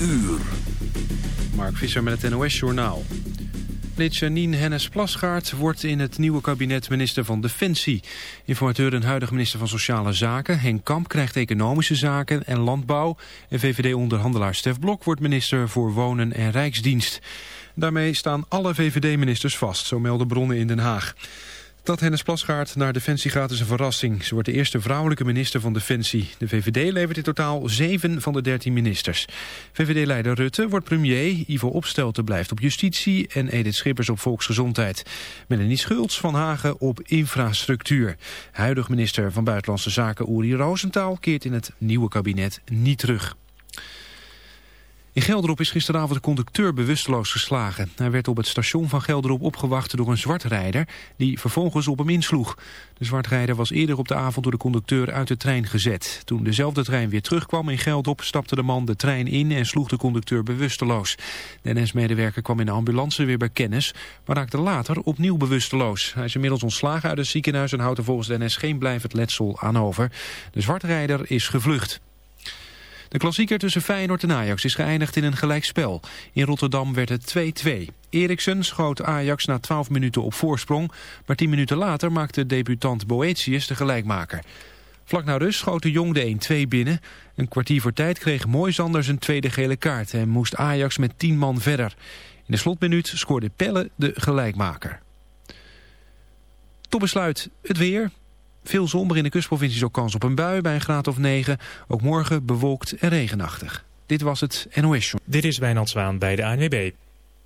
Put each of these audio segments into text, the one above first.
Uur. Mark Visser met het NOS-journaal. Janine Hennis-Plasgaard wordt in het nieuwe kabinet minister van Defensie. Informateur en huidige minister van Sociale Zaken, Henk Kamp, krijgt economische zaken en landbouw. En VVD-onderhandelaar Stef Blok wordt minister voor Wonen en Rijksdienst. Daarmee staan alle VVD-ministers vast, zo melden bronnen in Den Haag. Dat Hennis Plasgaard naar Defensie gaat is een verrassing. Ze wordt de eerste vrouwelijke minister van Defensie. De VVD levert in totaal zeven van de dertien ministers. VVD-leider Rutte wordt premier, Ivo Opstelten blijft op justitie... en Edith Schippers op volksgezondheid. Melanie Schultz van Hagen op infrastructuur. Huidig minister van Buitenlandse Zaken Uri Rosenthal keert in het nieuwe kabinet niet terug. In Gelderop is gisteravond de conducteur bewusteloos geslagen. Hij werd op het station van Gelderop opgewacht door een zwartrijder... die vervolgens op hem insloeg. De zwartrijder was eerder op de avond door de conducteur uit de trein gezet. Toen dezelfde trein weer terugkwam in Gelderop... stapte de man de trein in en sloeg de conducteur bewusteloos. De NS-medewerker kwam in de ambulance weer bij kennis... maar raakte later opnieuw bewusteloos. Hij is inmiddels ontslagen uit het ziekenhuis... en houdt er volgens de NS geen blijvend letsel aan over. De zwartrijder is gevlucht. De klassieker tussen Feyenoord en Ajax is geëindigd in een gelijkspel. In Rotterdam werd het 2-2. Eriksen schoot Ajax na 12 minuten op voorsprong, maar 10 minuten later maakte debutant Boetius de gelijkmaker. Vlak na rust schoot de Jong de 1-2 binnen. Een kwartier voor tijd kreeg Moisander zijn tweede gele kaart en moest Ajax met 10 man verder. In de slotminuut scoorde Pelle de gelijkmaker. Tot besluit het weer. Veel maar in de kustprovincies ook kans op een bui bij een graad of 9. Ook morgen bewolkt en regenachtig. Dit was het NOS. Dit is Wijnand Zwaan bij de ANWB.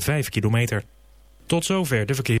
5 kilometer. Tot zover de verkeer.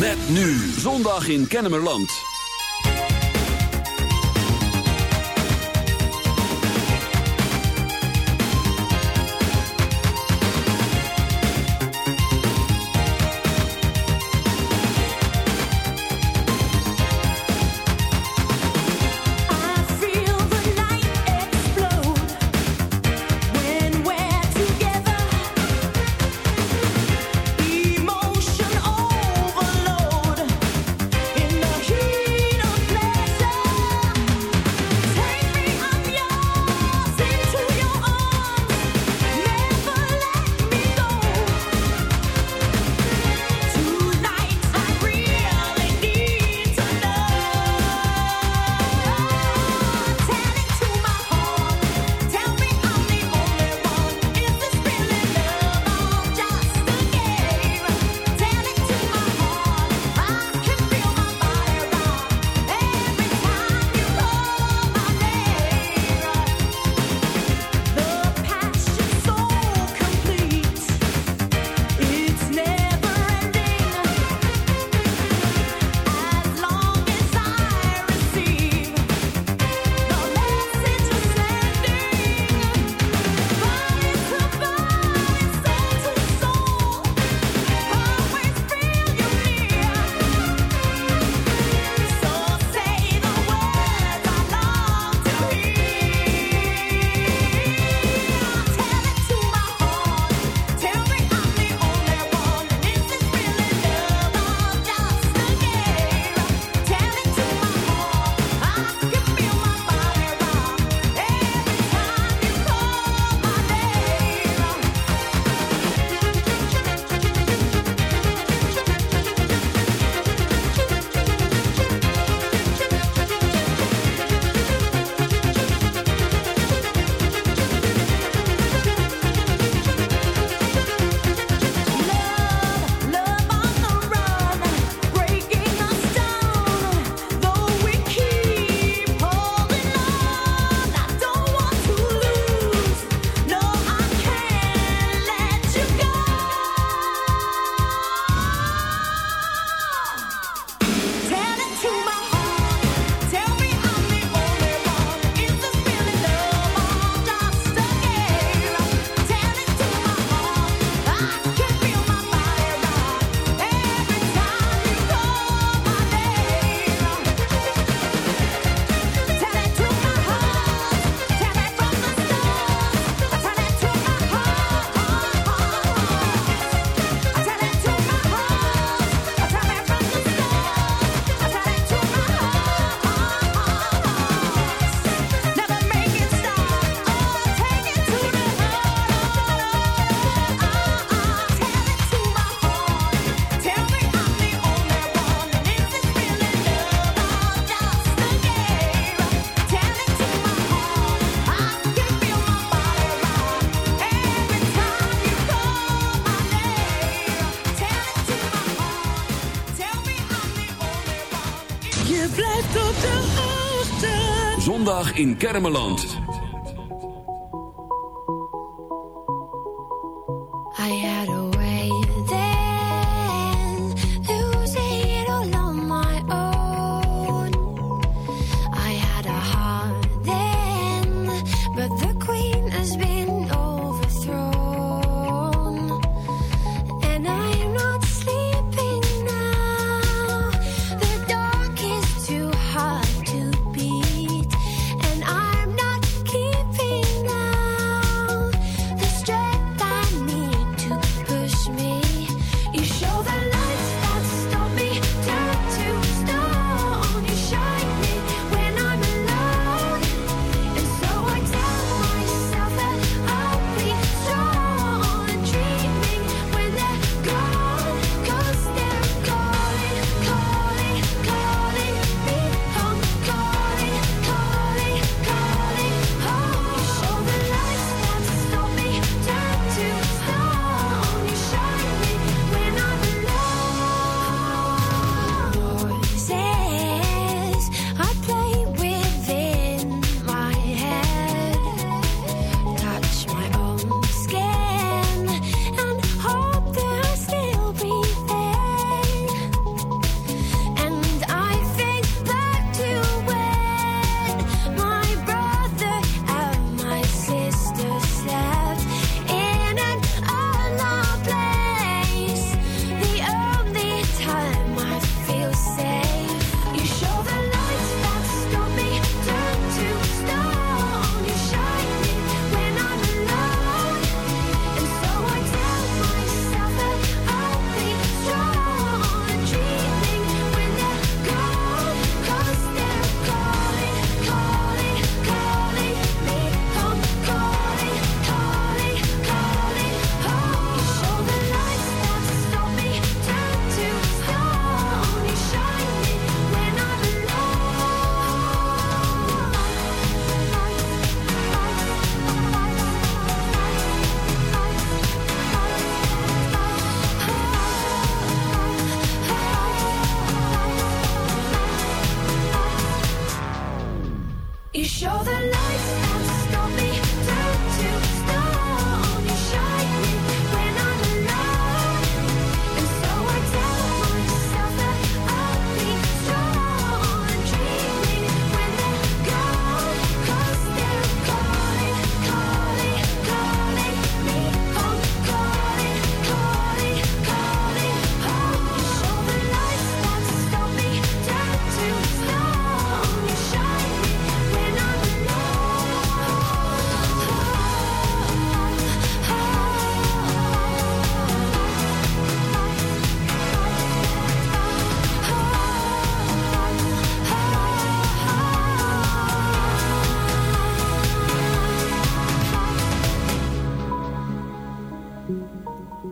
Met nu zondag in Kennemerland. In Kermeland.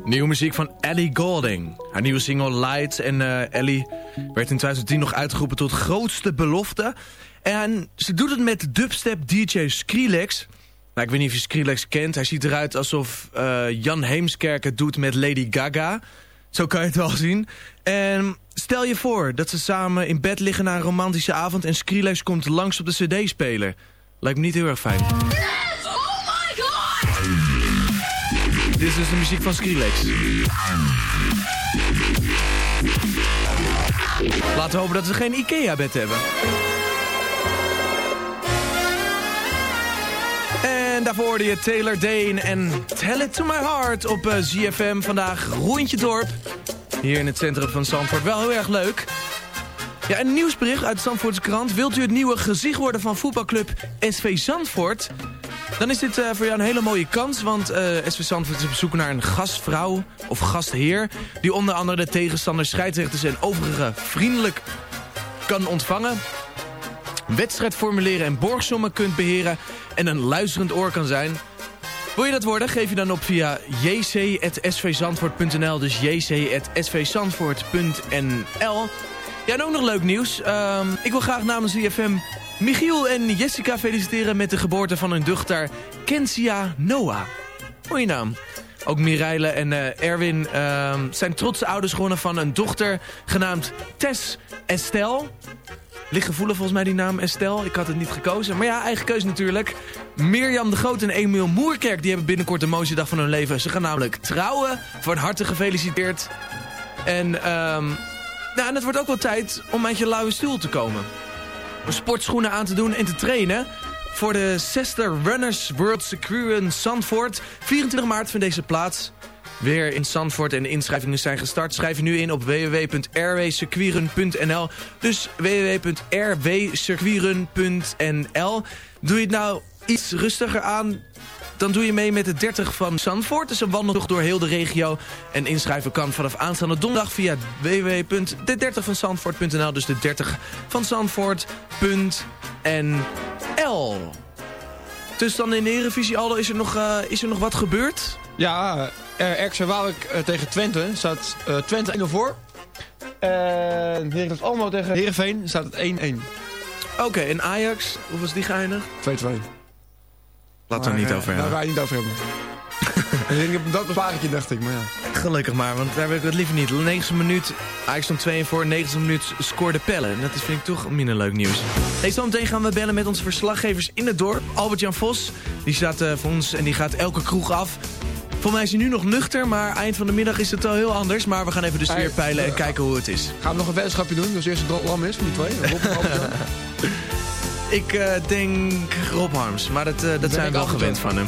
Nieuwe muziek van Ellie Goulding. Haar nieuwe single Light. En eh, Ellie werd in 2010 nog uitgeroepen tot grootste belofte. En ze doet het met dubstep DJ Skrillex. Nou, ik weet niet of je Skrillex kent. Hij ziet eruit alsof eh, Jan Heemskerk het doet met Lady Gaga. Zo kan je het wel zien. En stel je voor dat ze samen in bed liggen na een romantische avond... en Skrillex komt langs op de cd-speler. Lijkt me niet heel erg fijn. Dit is dus de muziek van Skrillex. Laten we hopen dat we geen Ikea-bed hebben. En daarvoor hoorde je Taylor Dane en Tell It To My Heart op eh, ZFM. Vandaag Rondje Dorp. Hier in het centrum van Zandvoort. Wel heel erg leuk. Ja, een nieuwsbericht uit de Zandvoortse krant. Wilt u het nieuwe gezicht worden van voetbalclub SV Zandvoort? Dan is dit eh, voor jou een hele mooie kans. Want eh, SV Zandvoort is op zoek naar een gastvrouw of gastheer... die onder andere de tegenstanders, scheidsrechters en overige vriendelijk kan ontvangen wedstrijd formuleren en borgsommen kunt beheren en een luisterend oor kan zijn. Wil je dat worden? Geef je dan op via jc.svzandvoort.nl. Dus jc.svzandvoort.nl. Ja, en ook nog leuk nieuws. Ehm, ik wil graag namens VFM Michiel en Jessica feliciteren met de geboorte van hun dochter Kensia Noah. Mooie naam. Ook Mireille en eh, Erwin ehm, zijn trotse ouders geworden van een dochter genaamd Tess Estelle. Ligt gevoelig volgens mij die naam Estelle. Ik had het niet gekozen. Maar ja, eigen keuze natuurlijk. Mirjam de Groot en Emiel Moerkerk die hebben binnenkort de mooiste dag van hun leven. Ze gaan namelijk trouwen. Van harte gefeliciteerd. En, ehm nou, en het wordt ook wel tijd om uit je luie stoel te komen. Sportschoenen aan te doen en te trainen. Voor de 60 Runners World Securen Zandvoort. 24 maart vindt deze plaats weer in Zandvoort en de inschrijvingen zijn gestart. Schrijf je nu in op www.rwcircuitrun.nl. Dus www.rwcircuitrun.nl. Doe je het nou iets rustiger aan, dan doe je mee met de 30 van Zandvoort. Dus een wandeltocht door heel de regio. En inschrijven kan vanaf aanstaande donderdag via www.de30vanzandvoort.nl. Dus de 30 van Zandvoort.nl. Dus dan in de Eredivisie, Aldo, is er nog, eh, is er nog wat gebeurd? Ja, uh, RX Waalwijk uh, tegen Twente staat uh, Twente 1-0 voor. En Heracles Almelo tegen Heerenveen staat het 1-1. Oké, okay, en Ajax, hoe was die geëindigd? 2-2. Laten we niet over hebben. Daar ga je niet over hebben. ik dat bevarentje, dacht ik, maar ja. Gelukkig maar, want daar wil ik het liever niet. 90 minuut, Ajax stond 2 voor, 90 minuut scoorde Pellen. Dat is, vind ik toch minder leuk nieuws. Hey, zometeen gaan we bellen met onze verslaggevers in het dorp. Albert-Jan Vos, die staat uh, voor ons en die gaat elke kroeg af. Voor mij is hij nu nog nuchter, maar eind van de middag is het wel heel anders. Maar we gaan even de sfeer peilen en kijken hoe het is. Gaan we nog een weddenschapje doen, dus eerst een lam is van die twee? ik uh, denk Rob Harms, maar dat, uh, dat zijn we wel gewend van hem.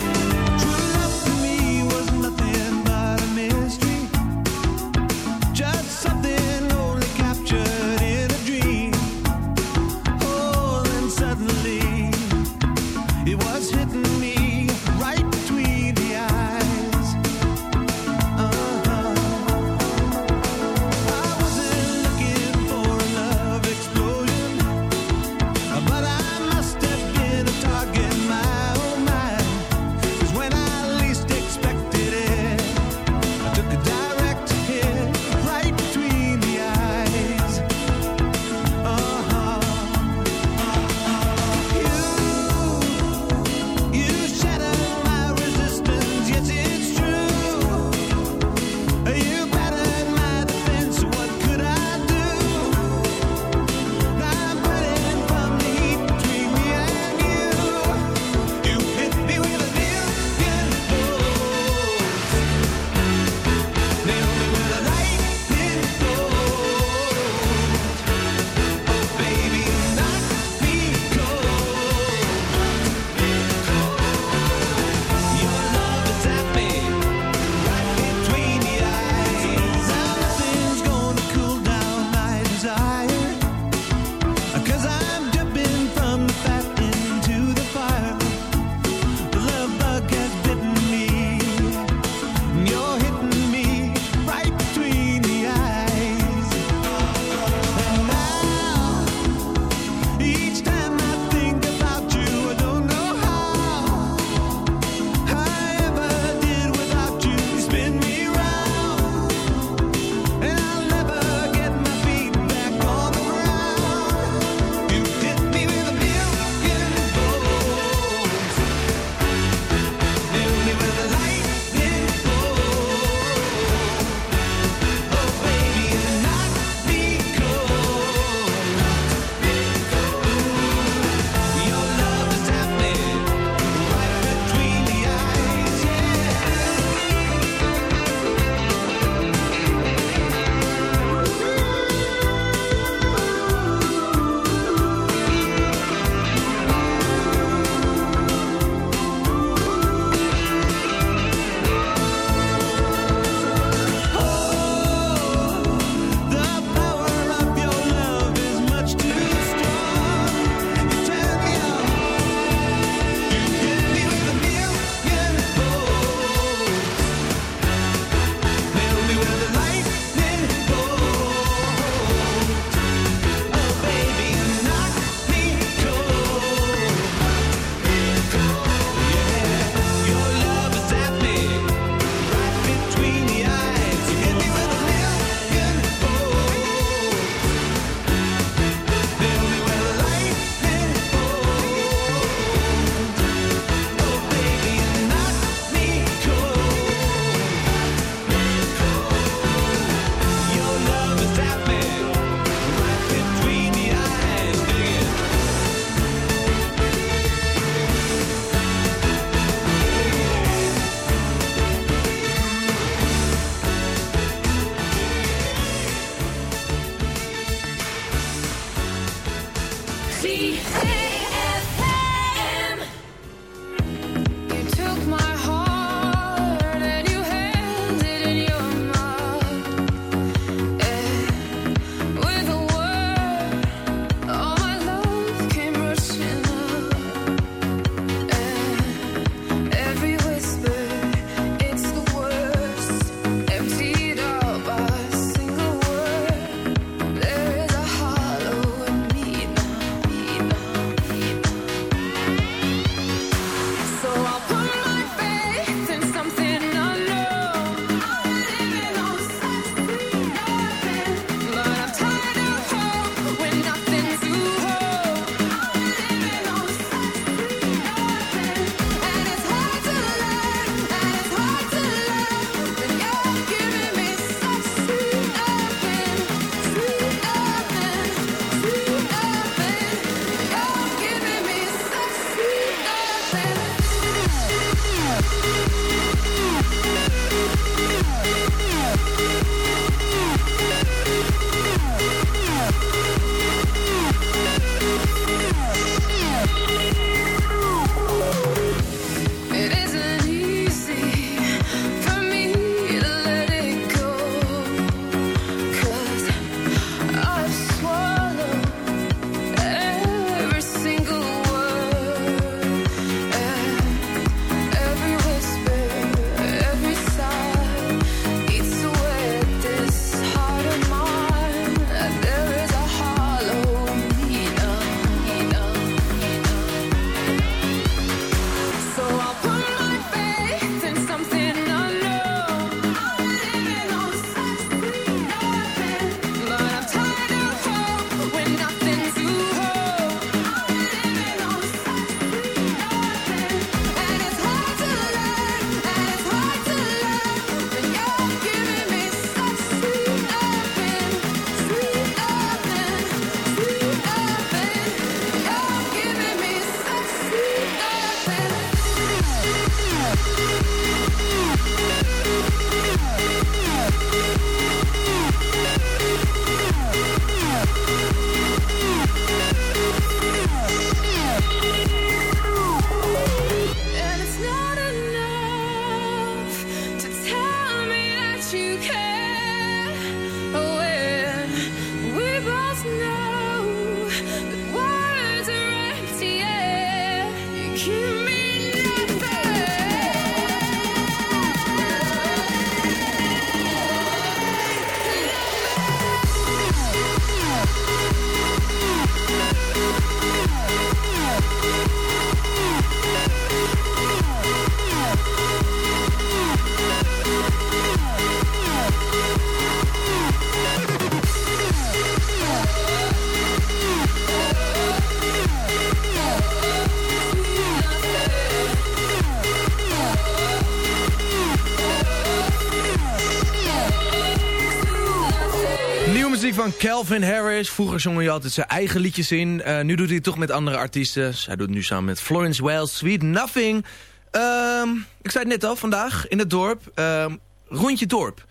Van Calvin Harris. Vroeger zong hij altijd zijn eigen liedjes in. Eh, nu doet hij het toch met andere artiesten. Hij doet het nu samen met Florence Wells, Sweet Nothing. Ehm, ik zei het net al, vandaag in het dorp. Ehm, rondje dorp.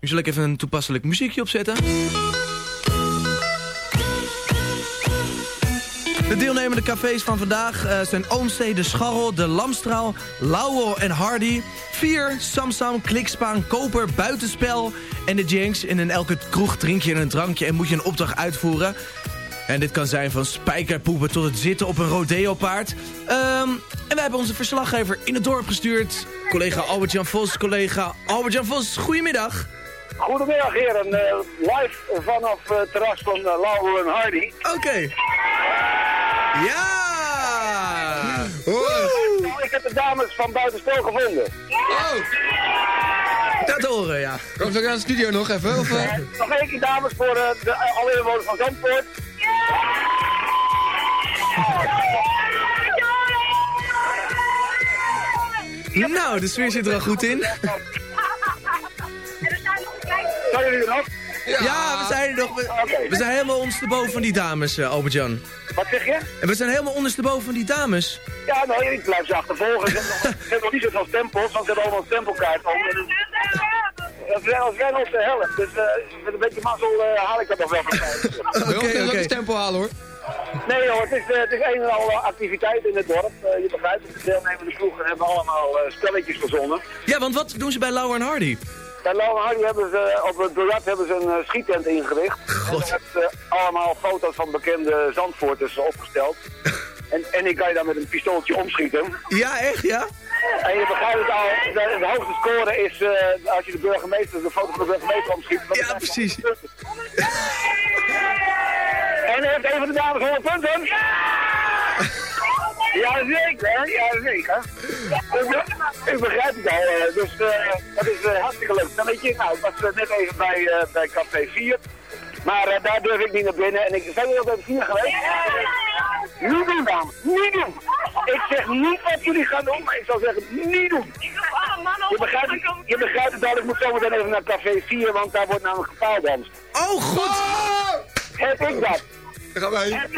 Nu zal ik even een toepasselijk muziekje opzetten. De deelnemende cafés van vandaag eh, zijn Oomstede, Scharrel, De Lamstraal, Lauwel en Hardy. 4, Samsam, Klikspaan, Koper, Buitenspel en de Jinx. En in elke kroeg drink je een drankje en moet je een opdracht uitvoeren. En dit kan zijn van spijkerpoepen tot het zitten op een rodeo-paard. Ehm, en wij hebben onze verslaggever in het dorp gestuurd. Collega Albert-Jan Vos, collega Albert-Jan Vos, goedemiddag. Goedemiddag heren, Eh, live vanaf het terras van uh, en Hardy. Oké. Ja! Ik heb de dames van buitenspel gevonden. Oh! Dat horen, ja. Kom zo naar de studio nog even, of... Eh, nog één keer dames voor eh, de, uh, alle inwoners van Zandvoort. Nou, de sfeer zit er al goed in. Zijn jullie er nog? Ja, we zijn er nog. We, we zijn helemaal ondersteboven van die dames, uh, Albert-Jan. Wat zeg je? En we zijn helemaal ondersteboven van die dames. Ja, nou, ik blijf ze achtervolgen. Ze hebben nog- ze hebben nog niet zoveel stempels, want ze hebben allemaal een stempelkaart om. Dat is als rennen op de helft. Dus eh, met een beetje mazzel eh, haal ik dat nog wel van Oké, oké. ook een stempel halen hoor. Nee hoor, het is, eh, het is een en al activiteit in het dorp. Je begrijpt het, de deelnemende ploegen hebben allemaal eh, spelletjes verzonnen. Ja, want wat doen ze bij Lauwer en Hardy? Bij Lauwe Hardy hebben ze, op het biljart hebben ze een eh, schiettent ingericht. God. En daar hebben ze allemaal foto's van bekende Zandvoorters opgesteld. En, en die kan je dan met een pistooltje omschieten. Ja, echt, ja? En je begrijpt het al, de, de hoogste score is eh, als je de burgemeester, de foto van de burgemeester omschiet. Ja, precies. En heeft een van de dames 100 punten? Ja, zeker, ja, zeker. Ik, be- ik begrijp het al, eh, dus eh, dat is eh, hartstikke leuk. Dan weet je, nou, ik was eh, net even bij, eh, bij Café 4, maar eh, daar durf ik niet naar binnen. En ik jullie al bij 4 geweest? Niet doen, dames, niet doen. Ik zeg niet wat jullie gaan doen, maar ik zal zeggen, niet doen. Je begrijpt, het- je begrijpt het al, ik moet zometeen even naar Café 4, want daar wordt namelijk gepaaldanst. Oh, goed! Heb ik dat? Daar gaan wij.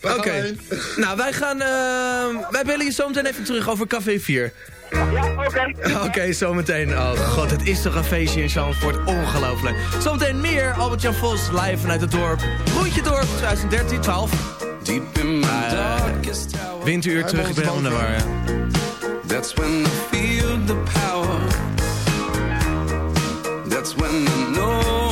Dat? Oké. Nou, wij gaan... eh, wij bellen je zo meteen even terug over Café 4. Ja, oké. Oké, zometeen. Oh god, het is toch een feestje in Zandvoort. Ongelooflijk. Zometeen meer Albert-Jan Vos live vanuit het dorp. Groentje dorp 2013, 12. Deep in my darkest hour. Winteruur terug, ik ben helemaal naar waar. ja. That's when I feel the power. That's when I know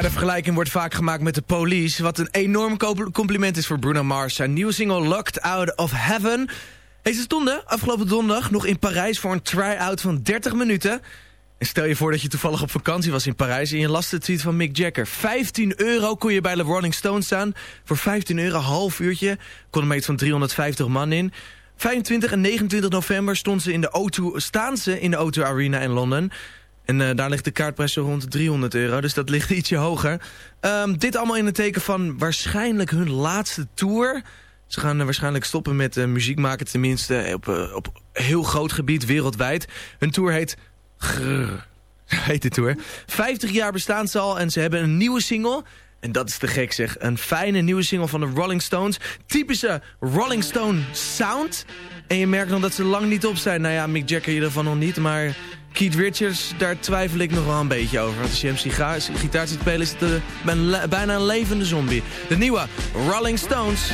De vergelijking wordt vaak gemaakt met de police. Wat een enorm co- compliment is voor Bruno Mars. Zijn nieuwe single Locked Out of Heaven. Ze stonden afgelopen donderdag nog in Parijs voor een try-out van 30 minuten. En stel je voor dat je toevallig op vakantie was in Parijs... en je las de tweet van Mick Jagger. 15 euro kon je bij de Rolling Stones staan. Voor 15 euro, half uurtje. Kon er iets van 350 man in. 25 en 29 november stonden ze in de O2, staan ze in de O2 Arena in Londen. En eh, daar ligt de kaartprijs zo rond de 300 euro, dus dat ligt ietsje hoger. Ehm, dit allemaal in het teken van waarschijnlijk hun laatste tour. Ze gaan eh, waarschijnlijk stoppen met eh, muziek maken, tenminste op, op heel groot gebied wereldwijd. Hun tour heet... Grrr, heet de tour. 50 jaar bestaan ze al en ze hebben een nieuwe single... En dat is te gek zeg. Een fijne nieuwe single van de Rolling Stones. Typische Rolling Stone sound. En je merkt nog dat ze lang niet op zijn. Nou ja, Mick Jagger ieder geval nog niet. Maar Keith Richards, daar twijfel ik nog wel een beetje over. Want als je hem gitaar ziet spelen is het eh, bijna een levende zombie. De nieuwe Rolling Stones.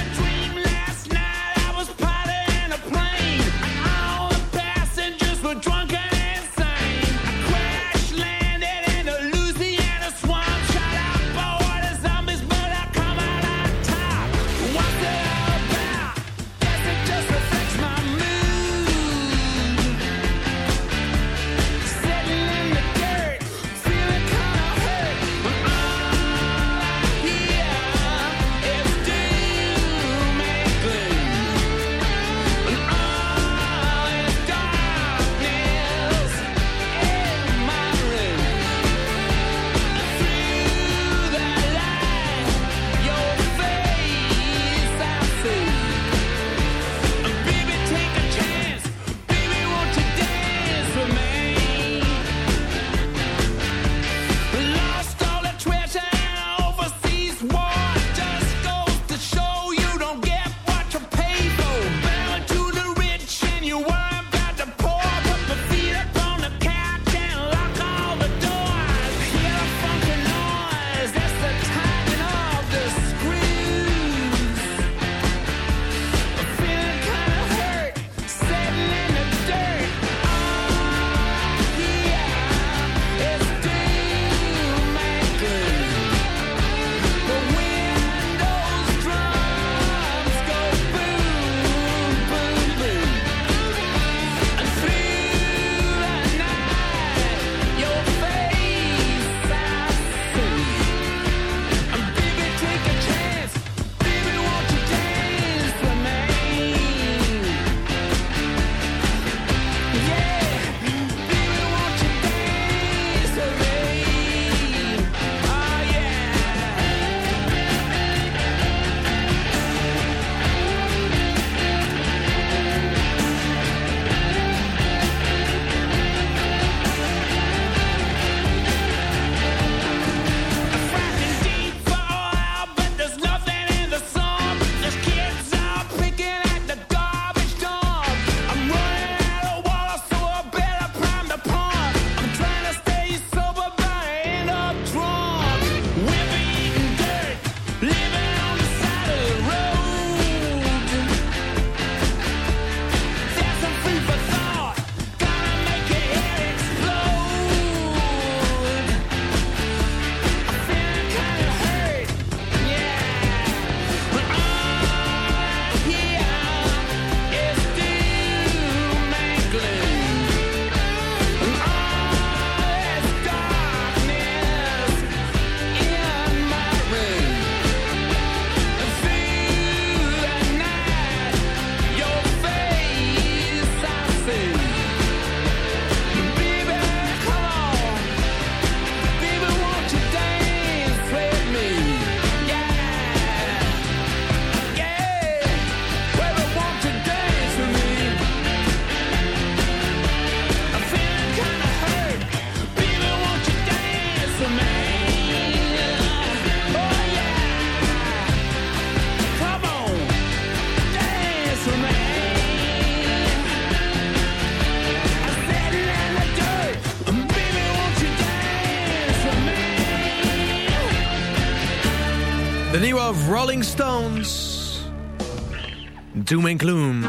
Doom and Gloom.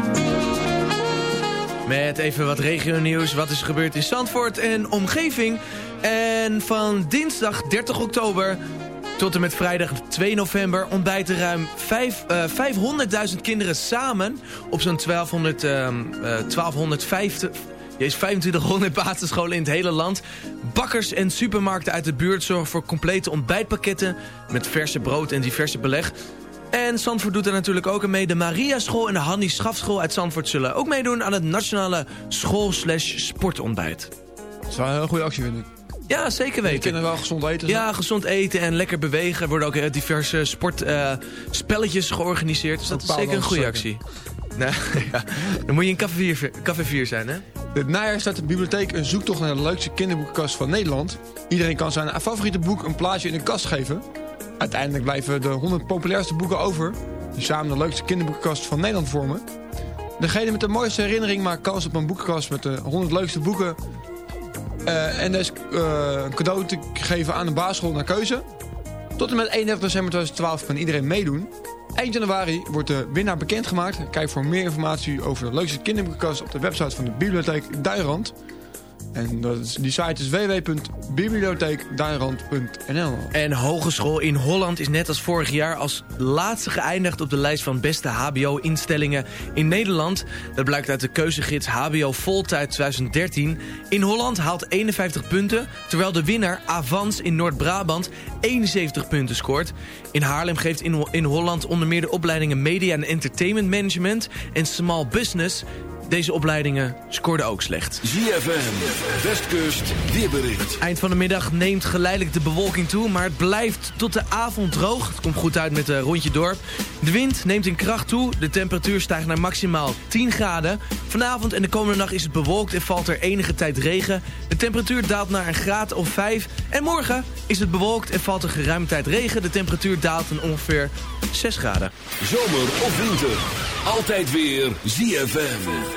Met even wat regionieuws. Wat is gebeurd in Zandvoort en omgeving. En van dinsdag 30 oktober Tot en met vrijdag 2 november ontbijten ruim vijf- eh, 500.000 kinderen samen op zo'n 1200, ehm, eh, 1250... Jezus, 2500 basisscholen in het hele land. Bakkers en supermarkten uit de buurt zorgen voor complete ontbijtpakketten... met verse brood en diverse beleg. En Zandvoort doet er natuurlijk ook aan mee. De Maria School en de Hannie Schafschool uit Zandvoort zullen ook meedoen... aan het nationale school-slash-sportontbijt. Dat is wel een hele goede actie, vind ik. Ja, zeker weten. kinderen wel gezond eten. Ja, gezond eten en lekker bewegen. Er worden ook eh, diverse sportspelletjes georganiseerd. Dus dat is zeker een goede actie. Nou, ja. Dan moet je in café 4, café 4 zijn, hè? Dit najaar staat de bibliotheek een zoektocht naar de leukste kinderboekenkast van Nederland. Iedereen kan zijn favoriete boek een plaatsje in de kast geven. Uiteindelijk blijven de 100 populairste boeken over... die samen de leukste kinderboekenkast van Nederland vormen. Degene met de mooiste herinnering maakt kans op een boekenkast met de 100 leukste boeken... Eh, en dus eh, een cadeau te geven aan de basisschool naar keuze. Tot en met 31 december 2012 kan iedereen meedoen. Eind januari wordt de winnaar bekendgemaakt. Kijk voor meer informatie over de leukste kinderboekenkast op de website van de Bibliotheek Duinrand. En dat is, die site is www.bibliotheekduinrand.nl En Hogeschool in Holland is net als vorig jaar als laatste geëindigd op de lijst van beste HBO-instellingen in Nederland. Dat blijkt uit de keuzegids HBO Voltijd 2013. In Holland haalt 51 punten, terwijl de winnaar Avans in Noord-Brabant 71 punten scoort. In Haarlem geeft in, in Holland onder meer de opleidingen Media en Entertainment Management en Small Business. Deze opleidingen scoorden ook slecht. ZFM, Westkust, weerbericht. Eind van de middag neemt geleidelijk de bewolking toe, maar het blijft tot de avond droog. Het komt goed uit met een rondje dorp. De wind neemt in kracht toe, de temperatuur stijgt naar maximaal 10 graden. Vanavond en de komende nacht is het bewolkt en valt er enige tijd regen. De temperatuur daalt naar een graad of 5. En morgen is het bewolkt en valt er geruime tijd regen. De temperatuur daalt naar ongeveer 6 graden. Zomer of winter, altijd weer ZFM.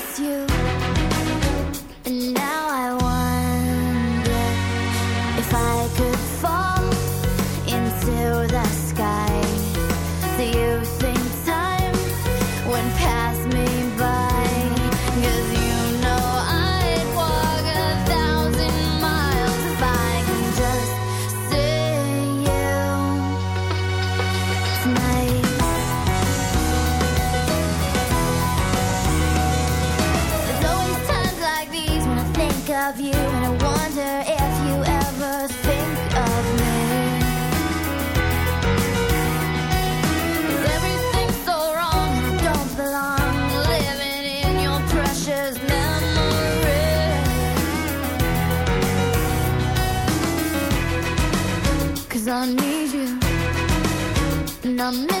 and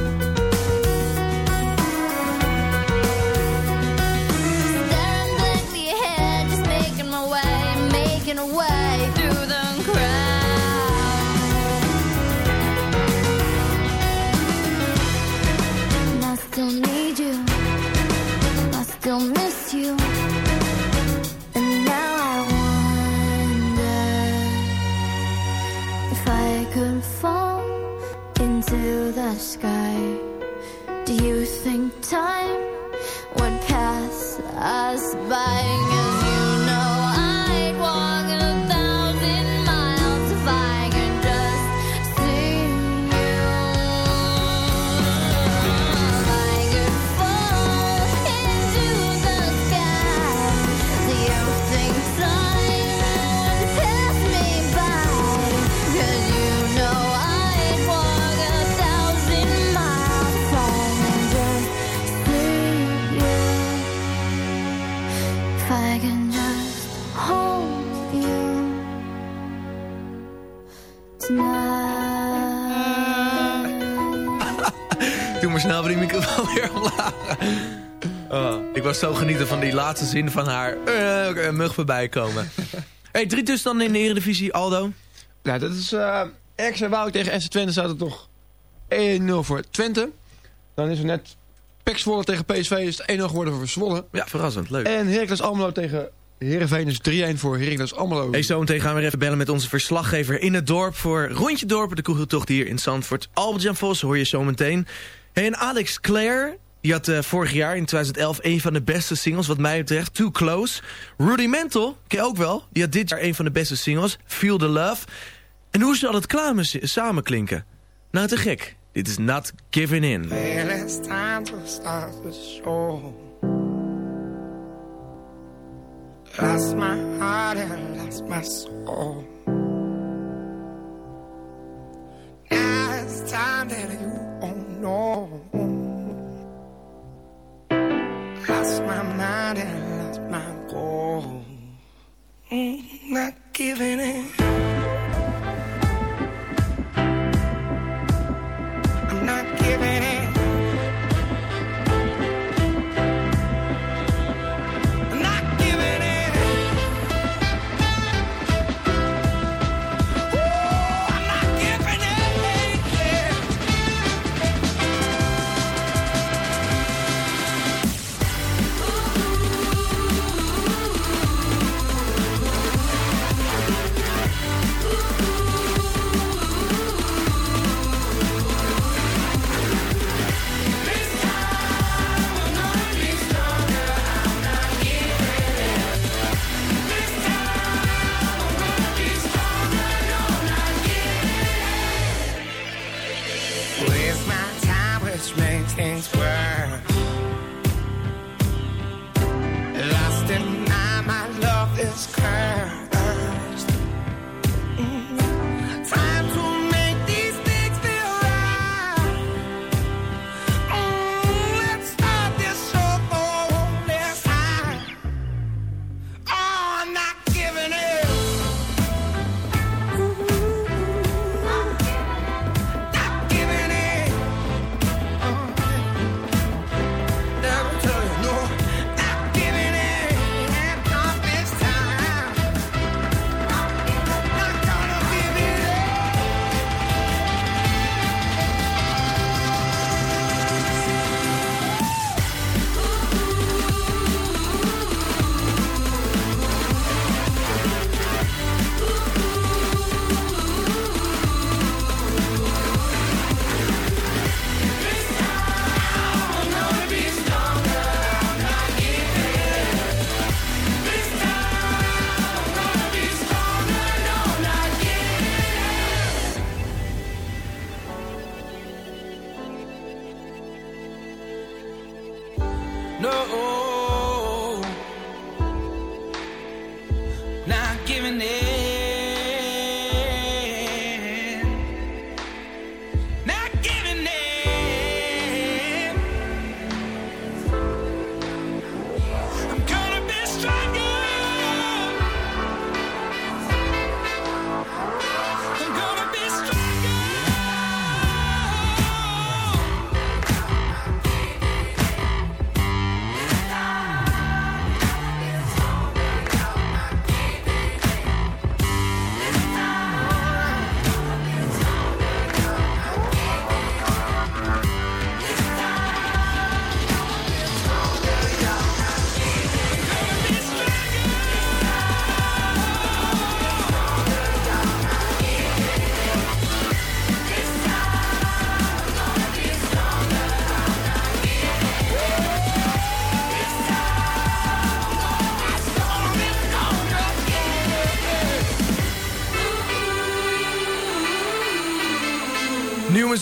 Die microfoon weer omlaag. Oh, ik was zo genieten van die laatste zin van haar een mug voorbij komen. hey, drie tussenstanden in de Eredivisie, Aldo. Nou, dat is uh, RKC Wouw tegen SC Twente staat het nog 1-0 voor Twente. Dan is er net Pek Zwolle tegen PSV is het 1-0 geworden voor Zwolle. Ja, verrassend, leuk. En Heracles Almelo tegen Heerenveen is 3-1 voor Heracles Almelo. Hey, zo meteen gaan we weer even bellen met onze verslaggever in het dorp... voor Rondje Dorp, de Koegeltocht hier in Zandvoort. Albert-Jan Vos hoor je zo meteen. En Alex Clare, die had uh, vorig jaar in 2011... een van de beste singles, wat mij betreft, Too Close. Rudimental, ken je ook wel, die had dit jaar een van de beste singles... Feel the Love. En hoe zal het klamen samen klinken? Nou, te gek. Dit is Not Giving In. Well, it's time to start the show. Lost my heart and lost my soul. Now it's time that you won't. Lost my mind and lost my goal. Not giving in.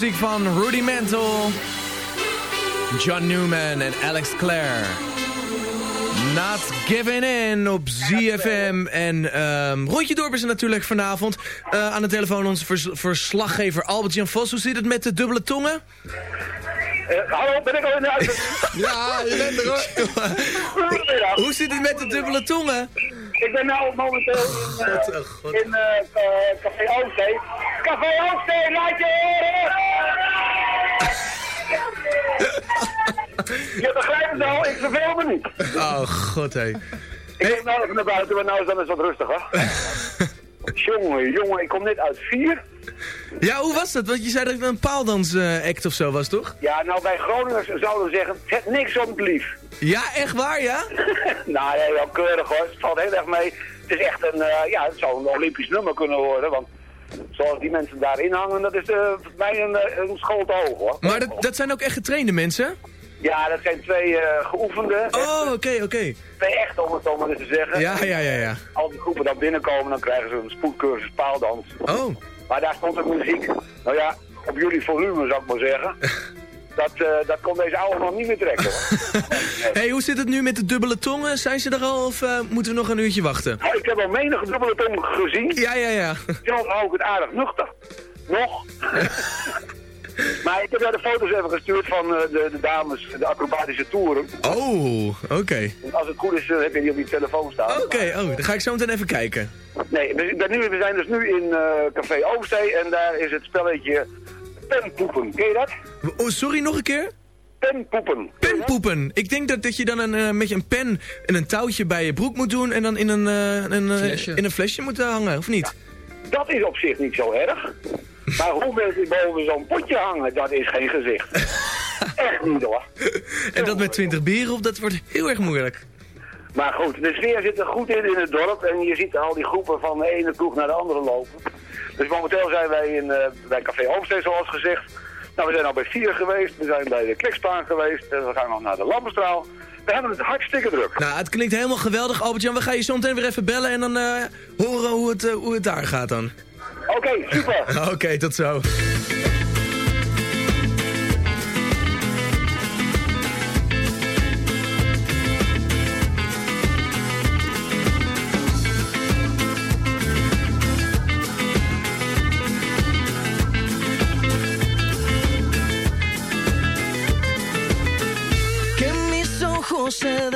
Muziek van Rudy Mantle, John Newman en Alex Clare. Not Giving In op ZFM. En ehm Rondje Dorp is er natuurlijk vanavond. Eh, aan de telefoon onze vers- verslaggever Albert-Jan Vos. Hoe zit het met de dubbele tongen? Eh, hallo, ben ik al in de uitzending? Ja, je bent er hoor. Goedemiddag. Hoe zit het met de dubbele tongen? Ik ben nou momenteel in, eh, God, oh God. in eh, ca- Café Oostzee. Café Oostzee, laat je horen! Je begrijpt het al, ik verveel me niet. Oh god hé. Ik ga nou even naar buiten, maar nou is dan eens wat rustiger. jongen, jongen, ik kom net uit vier. Ja, hoe was dat? Want je zei dat het een paaldans eh, act of zo was, toch? Ja, nou wij Groningers zouden zeggen, zet niks op het lief. Ja, echt waar, ja? nou, nee, wel keurig hoor. Het valt heel erg mee. Het is echt een, eh, ja, het zou een Olympisch nummer kunnen worden, want zoals die mensen daarin hangen, dat is eh, voor mij een, eh, een school te hoog hoor. Maar dat, dat zijn ook echt getrainde mensen? Ja, dat zijn twee eh, geoefende, Oh, oké, oké. twee echte om het zo maar eens te zeggen. Ja, ja, ja, ja. Als die groepen dan binnenkomen, dan krijgen ze een spoedcursus paaldans. Oh. Maar daar stond ook muziek. Nou ja, op jullie volume zou ik maar zeggen. Dat, eh, dat kon deze oude nog niet meer trekken. hoor. hey, hoe zit het nu met de dubbele tongen? Zijn ze er al of eh, moeten we nog een uurtje wachten? Ik heb al menige dubbele tong gezien. Ja, ja, ja. Zelf hou ik het aardig nuchter. Nog. maar ik heb daar de foto's even gestuurd van eh, de, de dames, de acrobatische toeren. Oh, oké. Als het goed is, eh, heb je die op die telefoon staan. Oké, oh, dan ga ik zo meteen even kijken. Nee, we zijn dus nu in eh, Café Oostzee en daar is het spelletje penpoepen. Ken je dat? Oh, sorry, nog een keer? Penpoepen. Penpoepen. Ik denk dat, dat je dan een, eh, met je een pen en een touwtje bij je broek moet doen... en dan in een, eh, een, Flesje. in een flesje moet hangen, of niet? Dat is op zich niet zo erg. Maar hoe mensen boven zo'n potje hangen, dat is geen gezicht. Echt niet hoor. En dat met 20 bieren op, dat wordt heel erg moeilijk. Maar goed, de sfeer zit er goed in in het dorp en je ziet al die groepen van de ene kroeg naar de andere lopen. Dus momenteel zijn wij in, eh, bij Café Oomsteen zoals gezegd. Nou, we zijn al bij Vier geweest, we zijn bij de Klikspaan geweest en we gaan nog naar de Lampenstraal. We hebben het hartstikke druk. Nou, het klinkt helemaal geweldig, Albert-Jan. We gaan je zo meteen weer even bellen en dan eh, horen hoe het, eh, hoe het daar gaat dan. Oké, super. Oké, tot zo.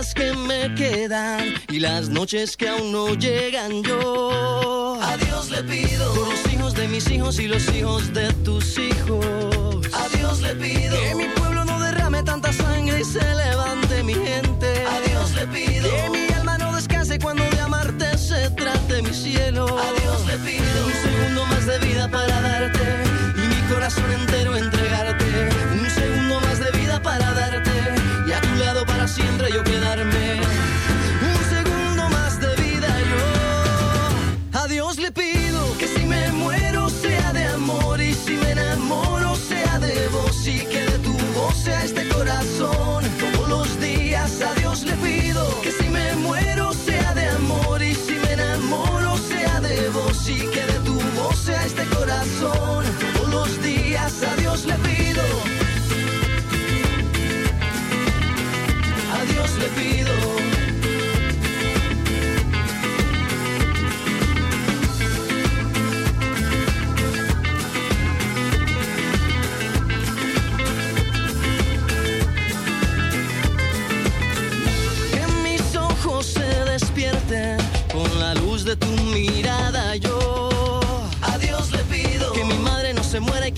días que me quedan y las noches que aún no llegan yo. A Dios le pido por los hijos de mis hijos y los hijos de tus hijos. A Dios le pido que mi pueblo no derrame tanta sangre y se levante mi gente. A Dios le pido que mi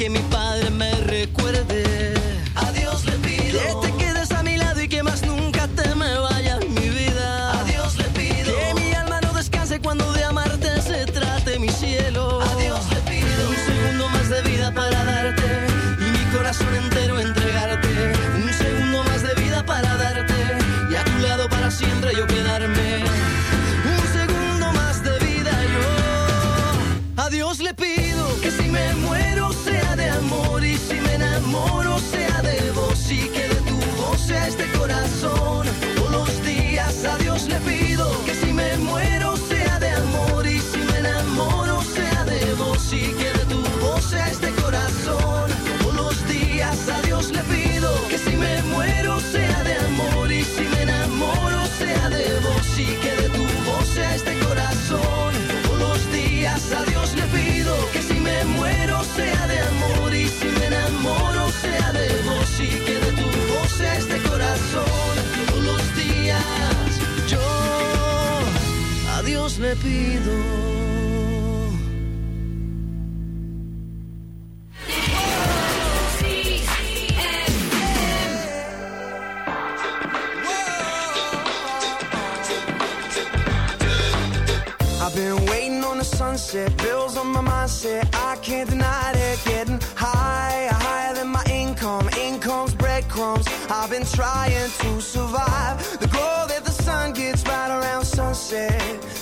que me faz te pido. I've been waiting on the sunset, bills on my mindset. I can't deny it, getting higher, higher than my income. Income's breadcrumbs. I've been trying to survive. The glow that the sun gets right around sunset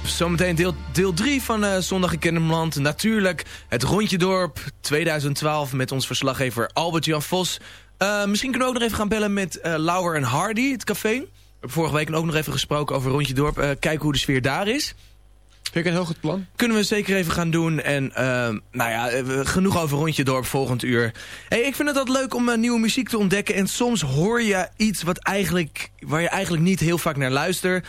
up. Zometeen deel, deel 3 van eh, Zondag in Kennemerland. Natuurlijk het Rondje Dorp 2012 met ons verslaggever Albert-Jan Vos. Eh, misschien kunnen we ook nog even gaan bellen met eh Lauwer en Hardy, het café. We hebben vorige week ook nog even gesproken over Rondje Dorp. Kijken hoe de sfeer daar is. Vind ik een heel goed plan. Kunnen we zeker even gaan doen. En nou ja, genoeg over Rondje Dorp volgend uur. Hey, ik vind het altijd leuk om nieuwe muziek te ontdekken. En soms hoor je iets wat eigenlijk, waar je eigenlijk niet heel vaak naar luistert.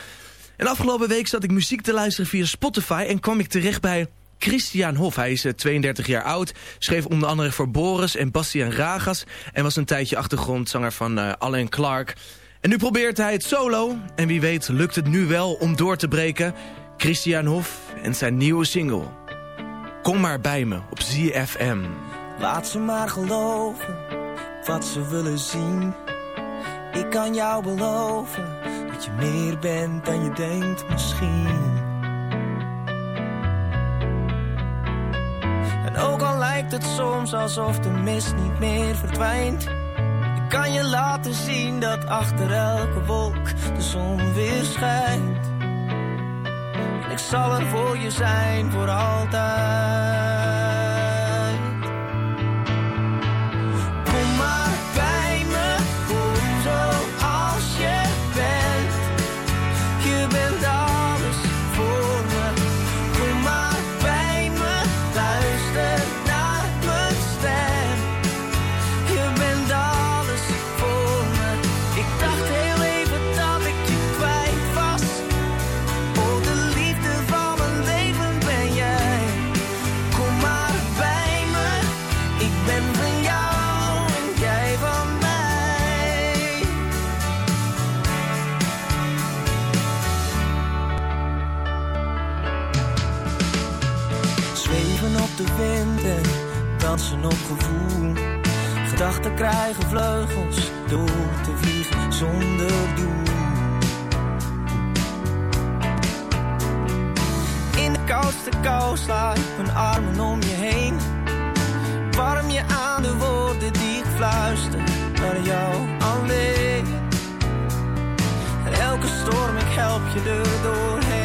En afgelopen week zat ik muziek te luisteren via Spotify. En kwam ik terecht bij Christian Hof. Hij is eh, 32 jaar oud. Schreef onder andere voor Boris en Bastiaan Ragas. En was een tijdje achtergrondzanger van eh Alain Clark. En nu probeert hij het solo. En wie weet lukt het nu wel om door te breken. Christian Hof en zijn nieuwe single. Kom maar bij me op ZFM. Laat ze maar geloven wat ze willen zien. Ik kan jou beloven dat je meer bent dan je denkt misschien. En ook al lijkt het soms alsof de mist niet meer verdwijnt. Ik kan je laten zien dat achter elke wolk de zon weer schijnt. En ik zal er voor je zijn voor altijd. Dansen op gevoel. Gedachten krijgen vleugels door te vliegen zonder doel. In de koudste kou sla ik mijn armen om je heen. Warm je aan de woorden die ik fluister naar jou alleen. En elke storm, ik help je er doorheen.